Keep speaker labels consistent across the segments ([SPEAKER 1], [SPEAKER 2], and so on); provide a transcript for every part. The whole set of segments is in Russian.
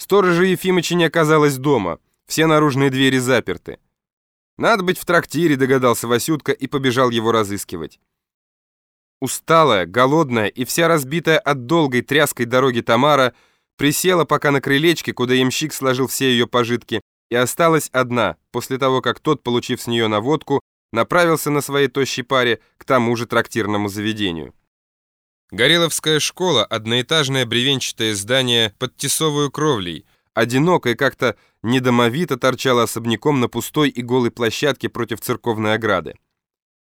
[SPEAKER 1] Сторожа Ефимыча не оказалось дома, все наружные двери заперты. «Надо быть в трактире», — догадался Васютка и побежал его разыскивать. Усталая, голодная и вся разбитая от долгой тряской дороги Тамара присела пока на крылечке, куда ямщик сложил все ее пожитки, и осталась одна, после того, как тот, получив с нее наводку, направился на своей тощей паре к тому же трактирному заведению. Гореловская школа, одноэтажное бревенчатое здание под тесовую кровлей, одиноко и как-то недомовито торчало особняком на пустой и голой площадке против церковной ограды.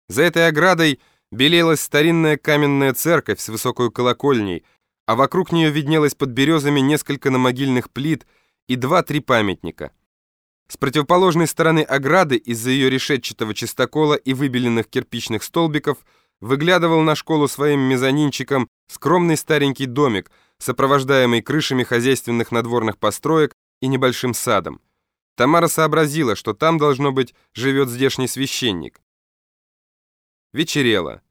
[SPEAKER 1] За этой оградой белелась старинная каменная церковь с высокой колокольней, а вокруг нее виднелось под березами несколько намогильных плит и два-три памятника. С противоположной стороны ограды из-за ее решетчатого чистокола и выбеленных кирпичных столбиков – выглядывал на школу своим мезонинчиком скромный старенький домик, сопровождаемый крышами хозяйственных надворных построек и небольшим садом. Тамара сообразила, что там, должно быть, живет здешний священник. Вечерело.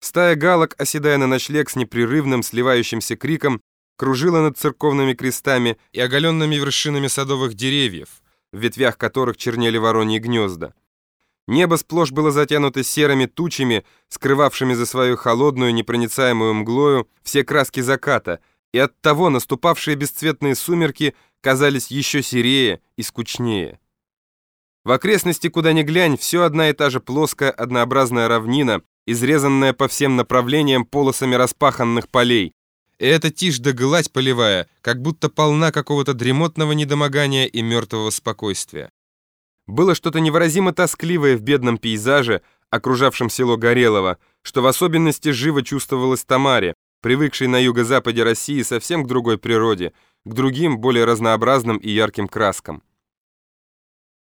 [SPEAKER 1] Стая галок, оседая на ночлег с непрерывным сливающимся криком, кружила над церковными крестами и оголенными вершинами садовых деревьев, в ветвях которых чернели вороньи гнезда. Небо сплошь было затянуто серыми тучами, скрывавшими за свою холодную непроницаемую мглою все краски заката, и оттого наступавшие бесцветные сумерки казались еще серее и скучнее. В окрестности, куда ни глянь, все одна и та же плоская однообразная равнина, изрезанная по всем направлениям полосами распаханных полей. И эта тишь да гладь полевая, как будто полна какого-то дремотного недомогания и мертвого спокойствия. Было что-то невыразимо тоскливое в бедном пейзаже, окружавшем село Горелово, что в особенности живо чувствовалось Тамаре, привыкшей на юго-западе России совсем к другой природе, к другим, более разнообразным и ярким краскам.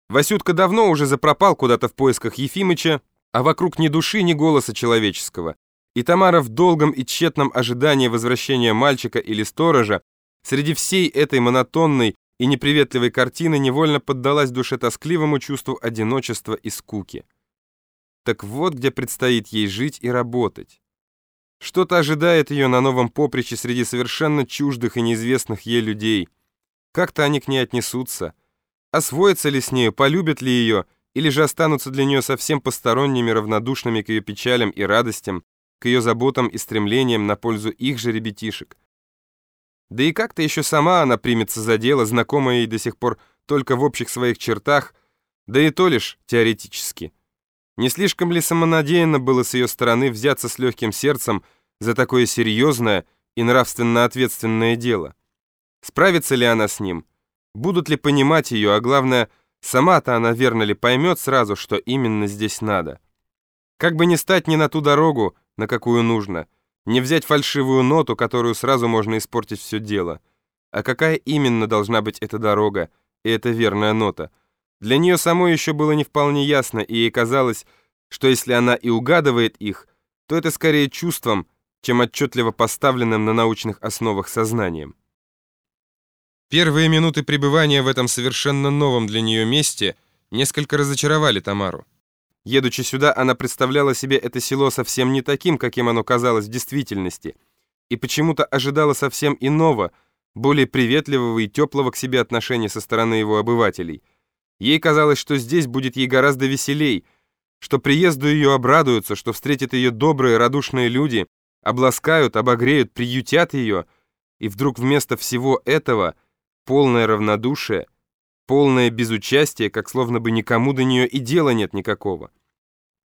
[SPEAKER 1] Васютка давно уже запропал куда-то в поисках Ефимыча, а вокруг ни души, ни голоса человеческого. И Тамара в долгом и тщетном ожидании возвращения мальчика или сторожа среди всей этой монотонной, и неприветливой картины невольно поддалась душе тоскливому чувству одиночества и скуки. Так вот, где предстоит ей жить и работать. Что-то ожидает ее на новом поприще среди совершенно чуждых и неизвестных ей людей. Как-то они к ней отнесутся. Освоятся ли с нею, полюбят ли ее, или же останутся для нее совсем посторонними, равнодушными к ее печалям и радостям, к ее заботам и стремлениям на пользу их же ребятишек. Да и как-то еще сама она примется за дело, знакомая ей до сих пор только в общих своих чертах, да и то лишь теоретически. Не слишком ли самонадеянно было с ее стороны взяться с легким сердцем за такое серьезное и нравственно ответственное дело? Справится ли она с ним? Будут ли понимать ее, а главное, сама-то она верно ли поймет сразу, что именно здесь надо? Как бы не стать не на ту дорогу, на какую нужно — не взять фальшивую ноту, которую сразу можно испортить все дело. А какая именно должна быть эта дорога и эта верная нота? Для нее самой еще было не вполне ясно, и ей казалось, что если она и угадывает их, то это скорее чувством, чем отчетливо поставленным на научных основах сознанием. Первые минуты пребывания в этом совершенно новом для нее месте несколько разочаровали Тамару. Едучи сюда, она представляла себе это село совсем не таким, каким оно казалось в действительности, и почему-то ожидала совсем иного, более приветливого и теплого к себе отношения со стороны его обывателей. Ей казалось, что здесь будет ей гораздо веселей, что приезду ее обрадуются, что встретят ее добрые, радушные люди, обласкают, обогреют, приютят ее, и вдруг вместо всего этого полное равнодушие, полное безучастие, как словно бы никому до нее и дела нет никакого.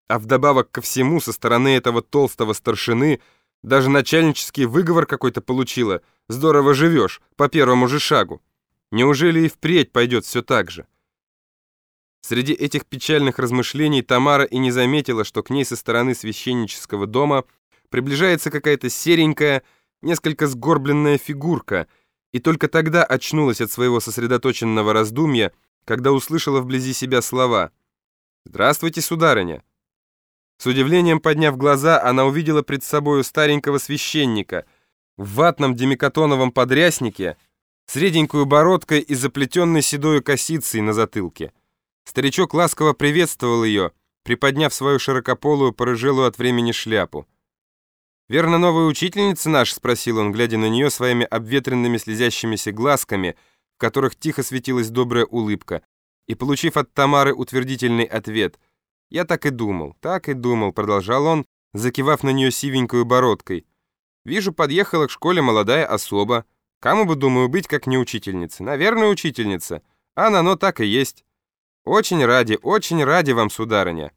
[SPEAKER 1] А вдобавок ко всему, со стороны этого толстого старшины даже начальнический выговор какой-то получила. Здорово живешь, по первому же шагу. Неужели и впредь пойдет все так же? Среди этих печальных размышлений Тамара и не заметила, что к ней со стороны священнического дома приближается какая-то серенькая, несколько сгорбленная фигурка — и только тогда очнулась от своего сосредоточенного раздумья, когда услышала вблизи себя слова «Здравствуйте, сударыня». С удивлением подняв глаза, она увидела пред собою старенького священника в ватном демикатоновом подряснике с реденькую бородкой и заплетенной седою косицей на затылке. Старичок ласково приветствовал ее, приподняв свою широкополую, порыжелую от времени шляпу. «Верно, новая учительница наша?» — спросил он, глядя на нее своими обветренными слезящимися глазками, в которых тихо светилась добрая улыбка, и, получив от Тамары утвердительный ответ, «Я так и думал, так и думал», — продолжал он, закивав на нее сивенькую бородкой. «Вижу, подъехала к школе молодая особа. Кому бы, думаю, быть, как не учительница? Наверное, учительница. А на но так и есть. Очень ради, очень ради вам, сударыня.